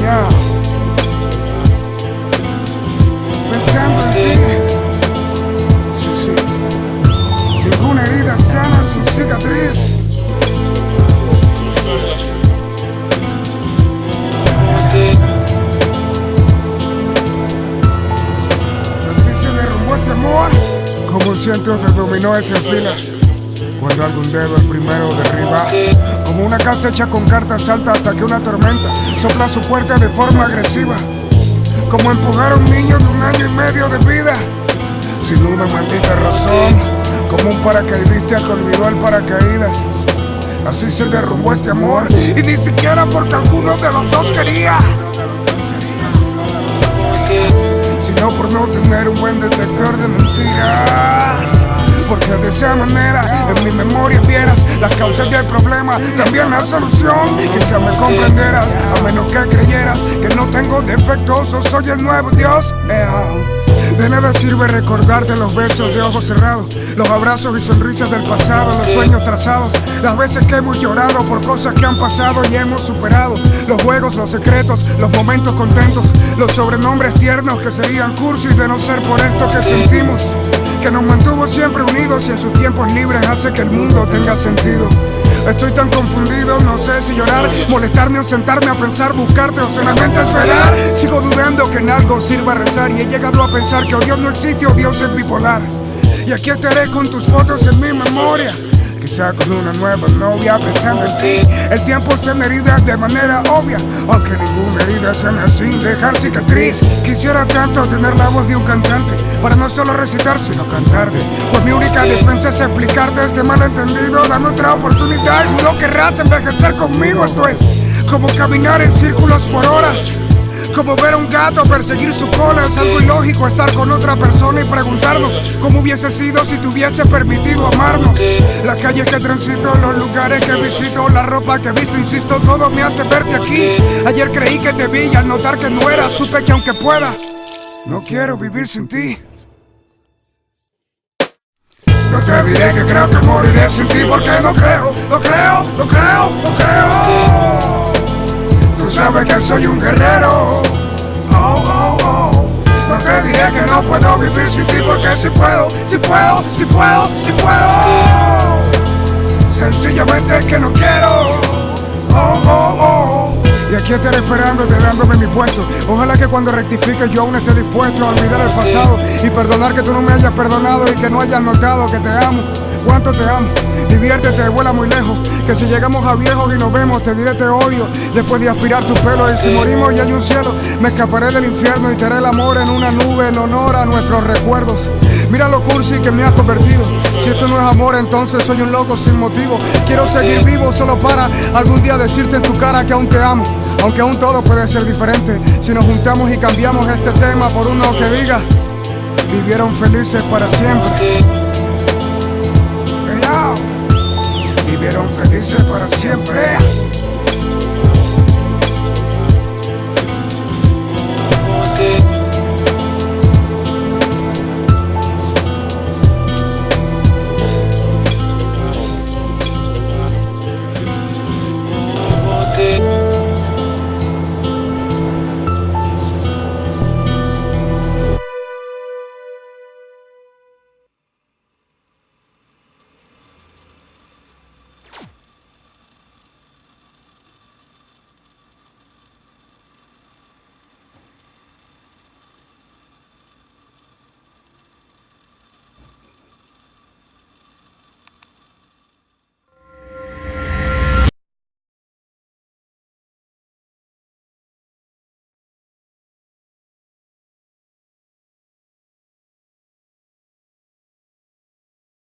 Ya. Pensando en ti. Sí, sí. Ninguna herida sana sin cicatriz. Ciento de dominó se enfila. Cuando algún dedo el primero derriba. Como una casa hecha con cartas salta hasta que una tormenta sopla su puerta de forma agresiva. Como empujar a un niño de un año y medio de vida. Sin una maldita razón. Como un paracaidista que olvidó el paracaídas. Así se derrumbó este amor. Y ni siquiera porque alguno de los dos quería. Sino por no tener un buen detector de mentiras. Porque de esa manera en mi memoria vieras las causas del problema, también la solución. Quizá me comprenderás, a menos que creyeras que no tengo defectos o soy el nuevo Dios. De nada sirve recordarte los besos de ojos cerrados, los abrazos y sonrisas del pasado, los sueños trazados, las veces que hemos llorado por cosas que han pasado y hemos superado, los juegos, los secretos, los momentos contentos, los sobrenombres tiernos que serían cursis de no ser por esto que sentimos, que nos mantuvo siempre unidos y en sus tiempos libres hace que el mundo tenga sentido. Estoy tan confundido, no sé si llorar, molestarme o sentarme a pensar, buscarte o solamente esperar. Sigo dudando que en algo sirva rezar y he llegado a pensar que o Dios no existe o Dios es bipolar. Y aquí estaré con tus fotos en mi memoria. Quizá con una nueva novia pensando en ti. El tiempo sana heridas de manera obvia, aunque ninguna herida sana sin dejar cicatriz. Quisiera tanto tener la voz de un cantante para no solo recitar sino cantarte. Pues mi única defensa es explicarte este malentendido. Dame otra oportunidad no querrás envejecer conmigo. Esto es como caminar en círculos por horas. Como ver a un gato perseguir su cola es algo ilógico estar con otra persona y preguntarnos cómo hubiese sido si te hubiese permitido amarnos. Las calles que transito, los lugares que visito, la ropa que he visto, insisto, todo me hace verte aquí. Ayer creí que te vi y al notar que no era, supe que aunque pueda, no quiero vivir sin ti. No te diré que creo que moriré sin ti porque no creo, no creo, no creo, no creo. Tú sabes que soy un guerrero. Oh, oh, oh. No te diré que no puedo vivir sin ti porque si puedo, si puedo, si puedo, si puedo. Sencillamente es que no quiero. Oh, oh, oh. Y aquí estaré esperándote dándome mi puesto. Ojalá que cuando rectifique yo aún esté dispuesto a olvidar el pasado y perdonar que tú no me hayas perdonado y que no hayas notado que te amo. Cuánto te amo, diviértete, vuela muy lejos. Que si llegamos a viejos y nos vemos, te diré te odio. Después de aspirar tu pelo, y si morimos y hay un cielo, me escaparé del infierno y te haré el amor en una nube en honor a nuestros recuerdos. Mira lo cursi que me has convertido. Si esto no es amor, entonces soy un loco sin motivo. Quiero seguir vivo solo para algún día decirte en tu cara que aún te amo. Aunque aún todo puede ser diferente. Si nos juntamos y cambiamos este tema por uno que diga, vivieron felices para siempre. Vivieron felices para siempre.